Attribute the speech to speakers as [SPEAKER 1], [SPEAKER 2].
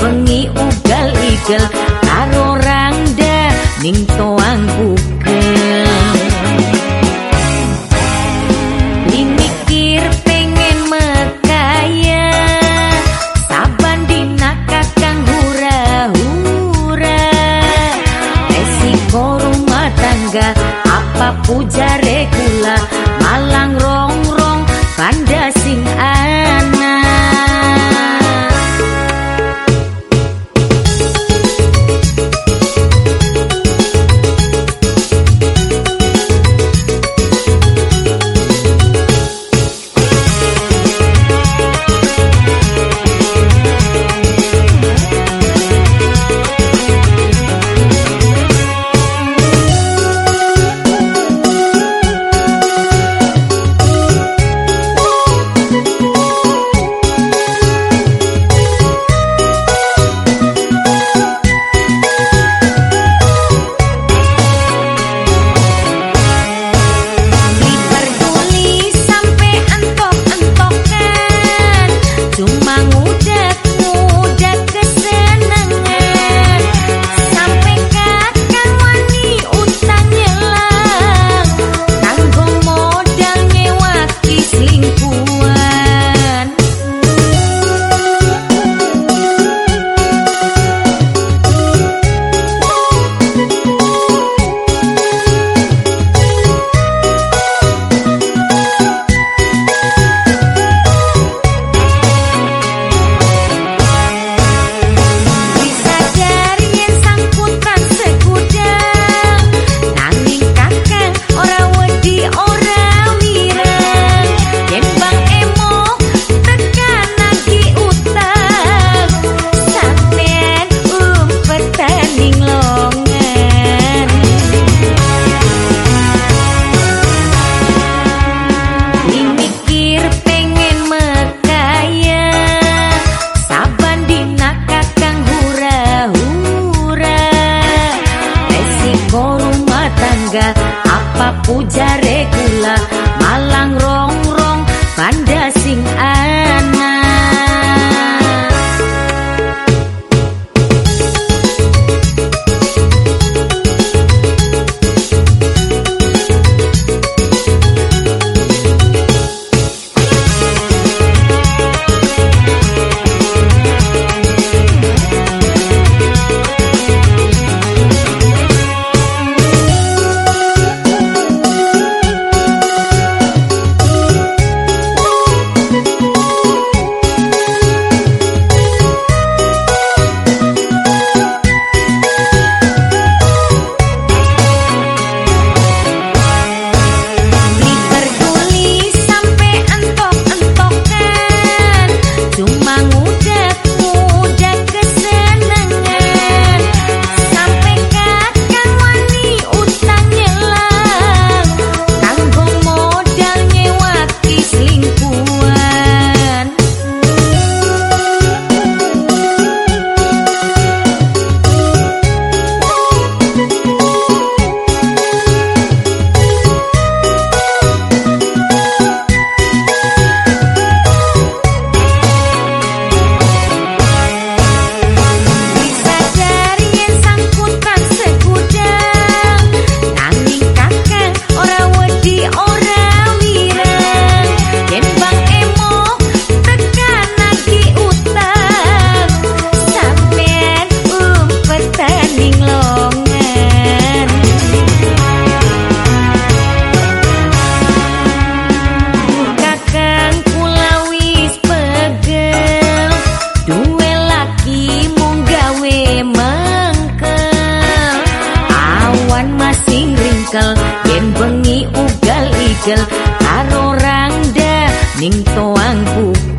[SPEAKER 1] bengi ugal igel karo rangda ning toang bukel Dimikir pengen mekaya saban dinakat kang hura-hura. Resiko rumah tangga apa puja regula malang regular. Pugel karo rangda ning toang pugel